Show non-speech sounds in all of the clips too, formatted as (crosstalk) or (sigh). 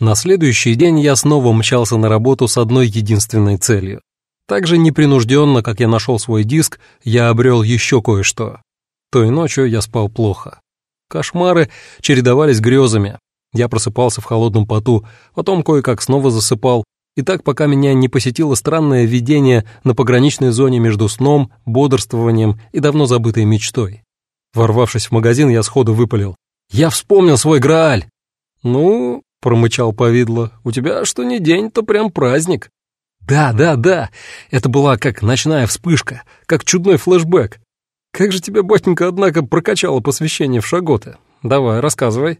На следующий день я снова мчался на работу с одной единственной целью. Так же непринужденно, как я нашел свой диск, я обрел еще кое-что. Той ночью я спал плохо. Кошмары чередовались грезами. Я просыпался в холодном поту, потом кое-как снова засыпал, и так пока меня не посетило странное видение на пограничной зоне между сном, бодрствованием и давно забытой мечтой. Ворвавшись в магазин, я сходу выпалил. «Я вспомнил свой Грааль!» «Ну, — промычал повидло, — у тебя что ни день, то прям праздник». «Да, да, да, это была как ночная вспышка, как чудной флешбэк. Как же тебя, батенька, однако, прокачало посвящение в шаготы? Давай, рассказывай».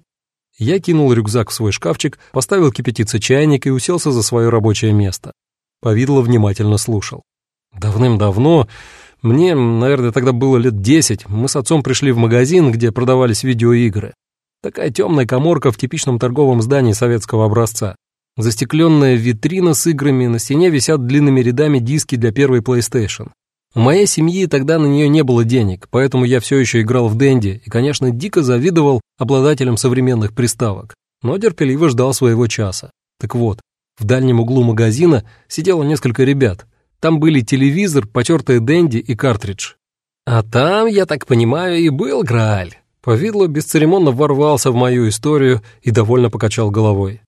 Я кинул рюкзак в свой шкафчик, поставил кипятиться чайник и уселся за свое рабочее место. Повидло внимательно слушал. Давным-давно, мне, наверное, тогда было лет десять, мы с отцом пришли в магазин, где продавались видеоигры. Такая темная коморка в типичном торговом здании советского образца. Застекленная витрина с играми, на стене висят длинными рядами диски для первой PlayStation. У моей семьи тогда на нее не было денег, поэтому я все еще играл в Дэнди и, конечно, дико завидовал обладателям современных приставок, но терпеливо ждал своего часа. Так вот, в дальнем углу магазина сидело несколько ребят. Там были телевизор, потертая Дэнди и картридж. А там, я так понимаю, и был Грааль. Повидло бесцеремонно ворвался в мою историю и довольно покачал головой.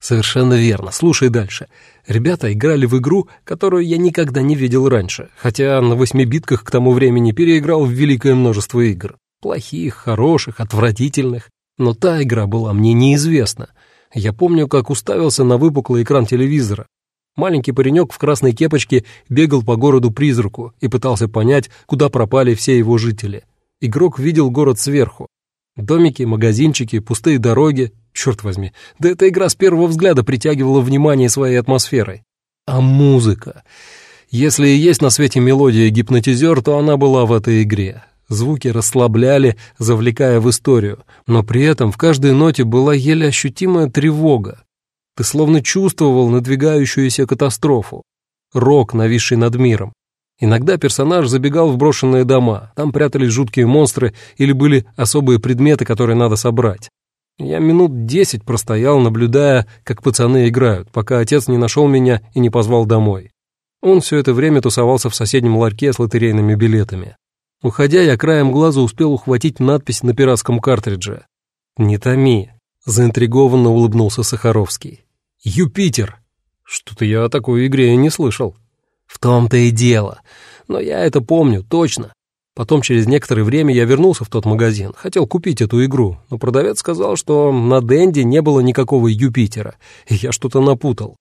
«Совершенно верно. Слушай дальше. Ребята играли в игру, которую я никогда не видел раньше, хотя на восьмибитках к тому времени переиграл в великое множество игр. Плохих, хороших, отвратительных. Но та игра была мне неизвестна. Я помню, как уставился на выпуклый экран телевизора. Маленький паренек в красной кепочке бегал по городу-призраку и пытался понять, куда пропали все его жители. Игрок видел город сверху. Домики, магазинчики, пустые дороги. Черт возьми, да эта игра с первого взгляда притягивала внимание своей атмосферой. А музыка? Если и есть на свете мелодия гипнотизер, то она была в этой игре. Звуки расслабляли, завлекая в историю, но при этом в каждой ноте была еле ощутимая тревога. Ты словно чувствовал надвигающуюся катастрофу. Рок, нависший над миром. Иногда персонаж забегал в брошенные дома, там прятались жуткие монстры или были особые предметы, которые надо собрать. Я минут десять простоял, наблюдая, как пацаны играют, пока отец не нашел меня и не позвал домой. Он все это время тусовался в соседнем ларьке с лотерейными билетами. Уходя, я краем глаза успел ухватить надпись на пиратском картридже. «Не томи», — заинтригованно улыбнулся Сахаровский. «Юпитер!» Что-то я о такой игре не слышал. В том-то и дело. Но я это помню, точно. Потом через некоторое время я вернулся в тот магазин, хотел купить эту игру, но продавец сказал, что на Дэнди не было никакого Юпитера, и я что-то напутал.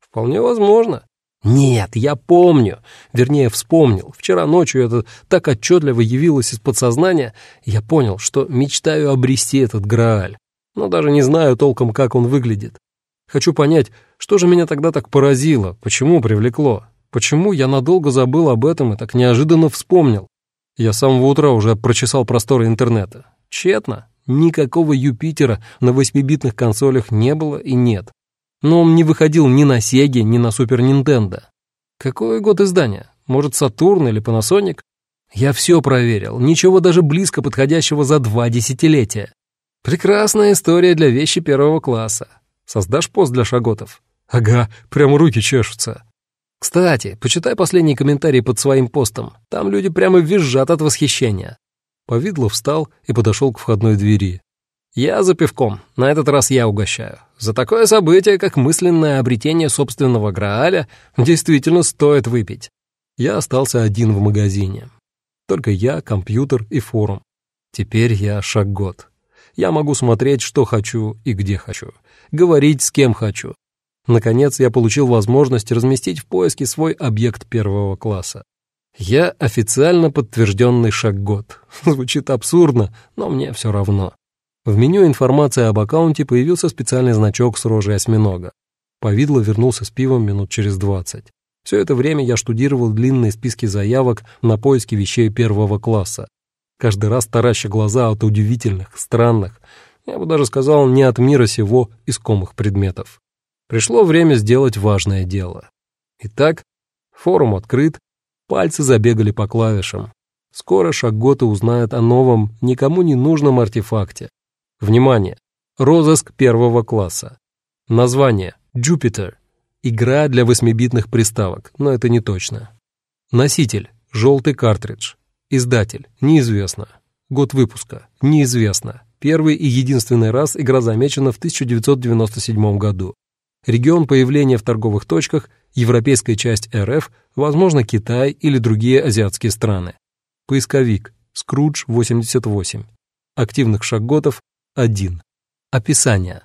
Вполне возможно. Нет, я помню, вернее, вспомнил. Вчера ночью это так отчетливо явилось из подсознания, я понял, что мечтаю обрести этот Грааль, но даже не знаю толком, как он выглядит. Хочу понять, что же меня тогда так поразило, почему привлекло. Почему я надолго забыл об этом и так неожиданно вспомнил? Я с самого утра уже прочесал просторы интернета. Тщетно. Никакого Юпитера на восьмибитных консолях не было и нет. Но он не выходил ни на Сеге, ни на Супер Нинтендо. Какой год издания? Может, Сатурн или Панасоник? Я все проверил, ничего даже близко подходящего за два десятилетия. Прекрасная история для вещи первого класса. Создашь пост для шаготов? Ага, прям руки чешутся. Кстати, почитай последний комментарий под своим постом. Там люди прямо визжат от восхищения. Повидло встал и подошел к входной двери. Я за пивком. На этот раз я угощаю. За такое событие, как мысленное обретение собственного Грааля, действительно стоит выпить. Я остался один в магазине. Только я, компьютер и форум. Теперь я шагот. Я могу смотреть, что хочу и где хочу. Говорить с кем хочу. Наконец я получил возможность разместить в поиске свой объект первого класса. Я официально подтвержденный шаггот. (laughs) Звучит абсурдно, но мне все равно. В меню информации об аккаунте появился специальный значок с рожей осьминога. Повидло вернулся с пивом минут через двадцать. Все это время я штудировал длинные списки заявок на поиски вещей первого класса. Каждый раз тараща глаза от удивительных, странных, я бы даже сказал, не от мира сего искомых предметов. Пришло время сделать важное дело. Итак, форум открыт, пальцы забегали по клавишам. Скоро Шагота узнает о новом, никому не нужном артефакте. Внимание! Розыск первого класса. Название Jupiter. Игра для 8-битных приставок, но это не точно. Носитель – желтый картридж. Издатель – неизвестно. Год выпуска – неизвестно. Первый и единственный раз игра замечена в 1997 году. Регион появления в торговых точках – европейская часть РФ, возможно, Китай или другие азиатские страны. Поисковик – Скрудж 88. Активных шагготов – 1. Описание.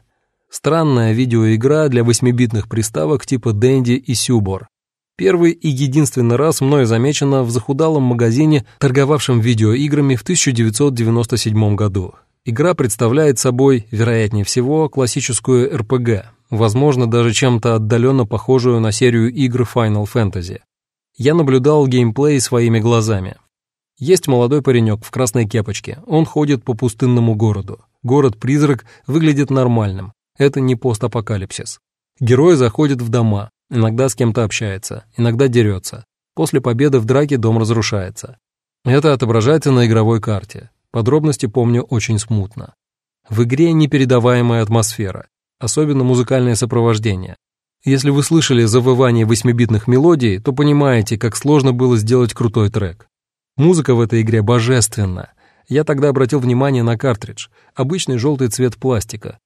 Странная видеоигра для 8-битных приставок типа Dendy и Сюбор. Первый и единственный раз мною замечена в захудалом магазине, торговавшем видеоиграми в 1997 году. Игра представляет собой, вероятнее всего, классическую РПГ, возможно, даже чем-то отдаленно похожую на серию игр Final Fantasy. Я наблюдал геймплей своими глазами. Есть молодой паренек в красной кепочке, он ходит по пустынному городу. Город-призрак выглядит нормальным, это не постапокалипсис. Герой заходит в дома, иногда с кем-то общается, иногда дерется. После победы в драке дом разрушается. Это отображается на игровой карте. Подробности помню очень смутно. В игре непередаваемая атмосфера, особенно музыкальное сопровождение. Если вы слышали завывание восьмибитных мелодий, то понимаете, как сложно было сделать крутой трек. Музыка в этой игре божественна. Я тогда обратил внимание на картридж, обычный желтый цвет пластика,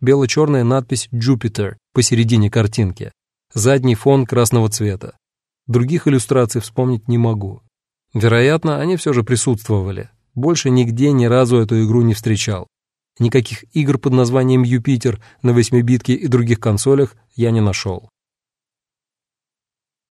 бело-черная надпись «Jupiter» посередине картинки, задний фон красного цвета. Других иллюстраций вспомнить не могу. Вероятно, они все же присутствовали. Больше нигде ни разу эту игру не встречал. Никаких игр под названием «Юпитер» на восьмибитке и других консолях я не нашел.